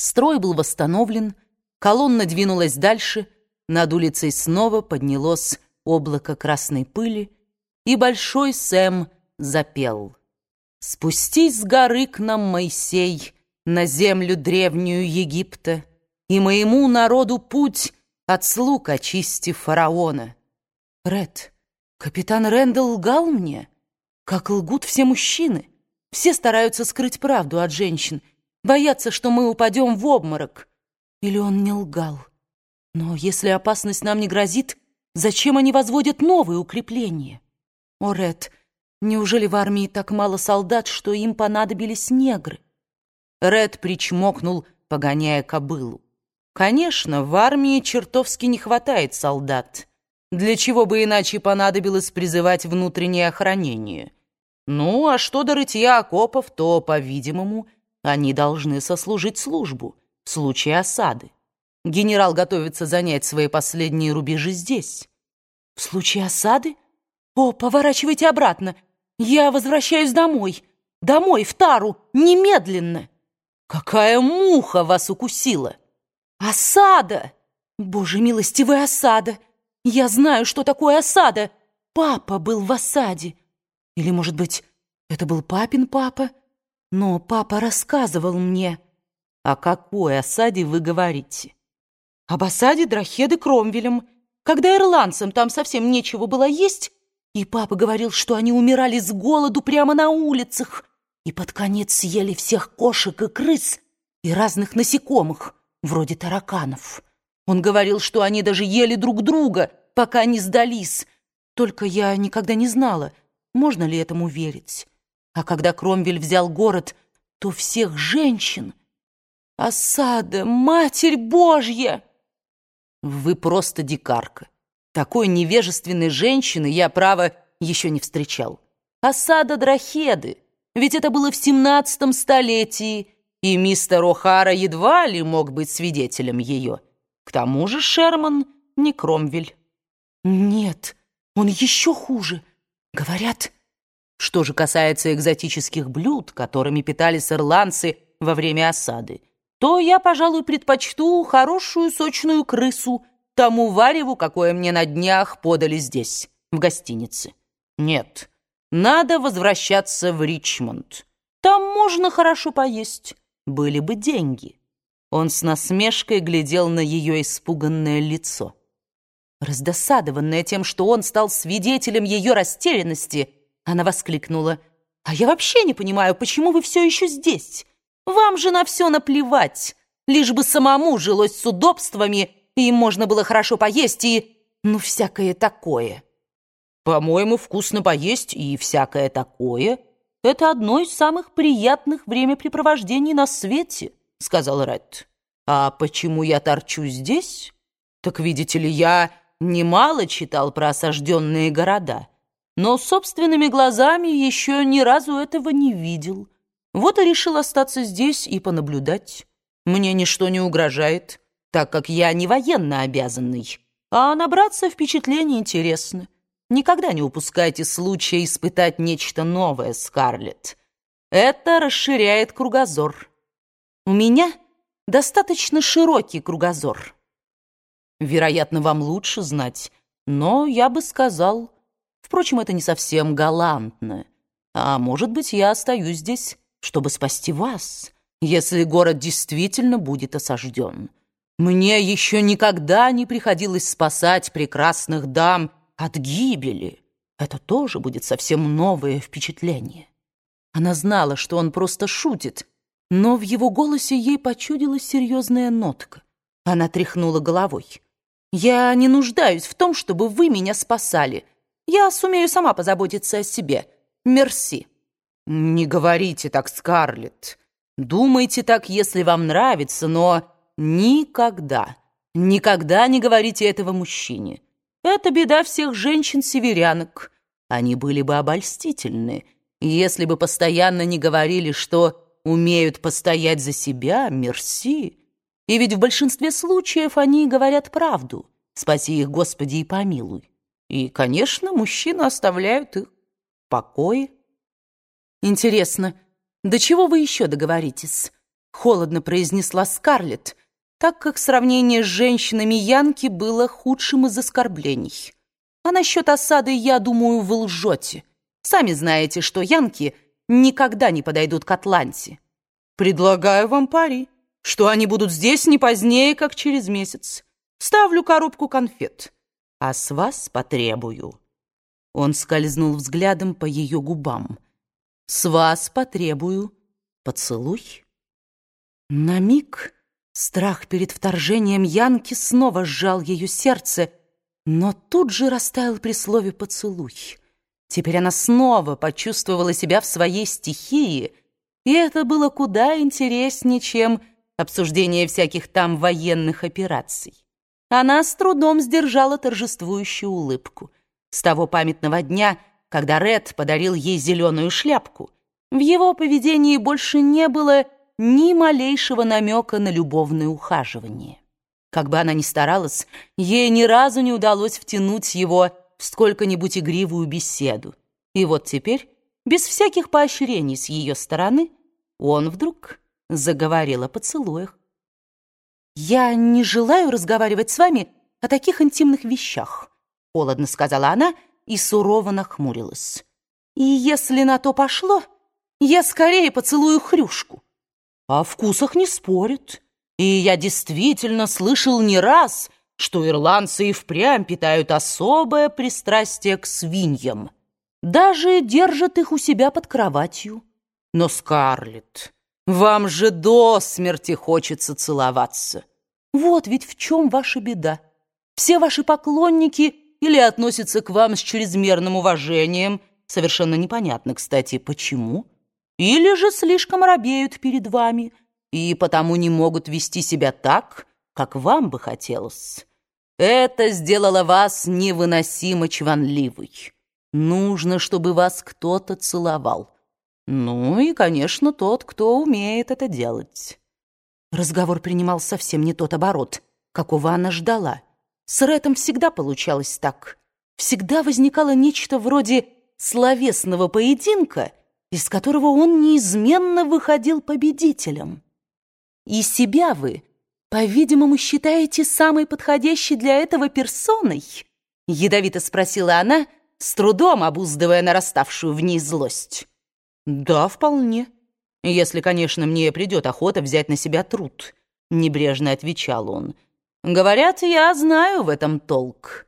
Строй был восстановлен, колонна двинулась дальше, над улицей снова поднялось облако красной пыли, и большой Сэм запел. «Спустись с горы к нам, Моисей, на землю древнюю Египта, и моему народу путь от слуг очисти фараона». Ред, капитан Рэндалл лгал мне, как лгут все мужчины. Все стараются скрыть правду от женщин, боятся, что мы упадем в обморок. Или он не лгал? Но если опасность нам не грозит, зачем они возводят новые укрепления? О, Ред, неужели в армии так мало солдат, что им понадобились негры? Ред причмокнул, погоняя кобылу. Конечно, в армии чертовски не хватает солдат. Для чего бы иначе понадобилось призывать внутреннее охранение? Ну, а что до рытья окопов, то, по-видимому, они должны сослужить службу в случае осады. Генерал готовится занять свои последние рубежи здесь. В случае осады? О, поворачивайте обратно. Я возвращаюсь домой. Домой, в Тару, немедленно. Какая муха вас укусила? Осада! Боже милостивый, осада! Я знаю, что такое осада. Папа был в осаде. Или, может быть, это был папин папа? Но папа рассказывал мне. О какой осаде вы говорите? Об осаде Драхеды Кромвелем, когда ирландцам там совсем нечего было есть, и папа говорил, что они умирали с голоду прямо на улицах и под конец съели всех кошек и крыс и разных насекомых, вроде тараканов. Он говорил, что они даже ели друг друга, пока не сдались. Только я никогда не знала, можно ли этому верить. А когда Кромвель взял город, то всех женщин... Осада, Матерь Божья! Вы просто дикарка. Такой невежественной женщины я, право, еще не встречал. Осада Драхеды. Ведь это было в семнадцатом столетии, и мистер О'Хара едва ли мог быть свидетелем ее. К тому же Шерман не Кромвель. Нет, он еще хуже. Говорят... Что же касается экзотических блюд, которыми питались ирландцы во время осады, то я, пожалуй, предпочту хорошую сочную крысу тому вареву, какое мне на днях подали здесь, в гостинице. Нет, надо возвращаться в Ричмонд. Там можно хорошо поесть, были бы деньги. Он с насмешкой глядел на ее испуганное лицо. Раздосадованная тем, что он стал свидетелем ее растерянности, она воскликнула. «А я вообще не понимаю, почему вы все еще здесь? Вам же на все наплевать, лишь бы самому жилось с удобствами, и можно было хорошо поесть, и... ну, всякое такое». «По-моему, вкусно поесть и всякое такое — это одно из самых приятных времяпрепровождений на свете», — сказал Ред. «А почему я торчу здесь? Так, видите ли, я немало читал про осажденные города, но собственными глазами еще ни разу этого не видел. Вот и решил остаться здесь и понаблюдать. Мне ничто не угрожает, так как я не военно обязанный, а набраться впечатлений интересно. Никогда не упускайте случая испытать нечто новое, Скарлетт. Это расширяет кругозор. У меня достаточно широкий кругозор. Вероятно, вам лучше знать, но я бы сказал... Впрочем, это не совсем галантно. А может быть, я остаюсь здесь, чтобы спасти вас, если город действительно будет осажден. Мне еще никогда не приходилось спасать прекрасных дам от гибели. Это тоже будет совсем новое впечатление. Она знала, что он просто шутит, но в его голосе ей почудилась серьезная нотка. Она тряхнула головой. «Я не нуждаюсь в том, чтобы вы меня спасали. Я сумею сама позаботиться о себе. Мерси». «Не говорите так, Скарлетт. Думайте так, если вам нравится, но никогда, никогда не говорите этого мужчине. Это беда всех женщин-северянок. Они были бы обольстительны, если бы постоянно не говорили, что умеют постоять за себя, мерси. И ведь в большинстве случаев они говорят правду. Спаси их, Господи, и помилуй. И, конечно, мужчины оставляют их в покое. Интересно, до чего вы еще договоритесь? холодно произнесла Скарлетт, так как сравнение с женщинами Янки было худшим из оскорблений. А насчет осады, я думаю, вы лжете. Сами знаете, что Янки никогда не подойдут к Атланте. Предлагаю вам пари, что они будут здесь не позднее, как через месяц. Ставлю коробку конфет, а с вас потребую. Он скользнул взглядом по ее губам. С вас потребую поцелуй. На миг страх перед вторжением Янки снова сжал ее сердце, но тут же растаял при слове «поцелуй». Теперь она снова почувствовала себя в своей стихии, и это было куда интереснее, чем обсуждение всяких там военных операций. Она с трудом сдержала торжествующую улыбку. С того памятного дня, когда Ред подарил ей зеленую шляпку, в его поведении больше не было ни малейшего намека на любовное ухаживание. Как бы она ни старалась, ей ни разу не удалось втянуть его в сколько-нибудь игривую беседу. И вот теперь, без всяких поощрений с ее стороны, он вдруг заговорил о поцелуях. «Я не желаю разговаривать с вами о таких интимных вещах», — холодно сказала она и сурово нахмурилась. «И если на то пошло, я скорее поцелую хрюшку». О вкусах не спорят. И я действительно слышал не раз, что ирландцы и впрямь питают особое пристрастие к свиньям. Даже держат их у себя под кроватью. Но, Скарлетт, вам же до смерти хочется целоваться. Вот ведь в чем ваша беда. Все ваши поклонники или относятся к вам с чрезмерным уважением, совершенно непонятно, кстати, почему, или же слишком робеют перед вами, и потому не могут вести себя так, как вам бы хотелось. Это сделало вас невыносимо чванливой. Нужно, чтобы вас кто-то целовал. Ну и, конечно, тот, кто умеет это делать. Разговор принимал совсем не тот оборот, какого она ждала. С Рэтом всегда получалось так. Всегда возникало нечто вроде словесного поединка, из которого он неизменно выходил победителем. И себя вы, по-видимому, считаете самой подходящей для этого персоной? Ядовито спросила она, с трудом обуздывая нараставшую в ней злость. Да, вполне. Если, конечно, мне придет охота взять на себя труд, небрежно отвечал он. Говорят, я знаю в этом толк.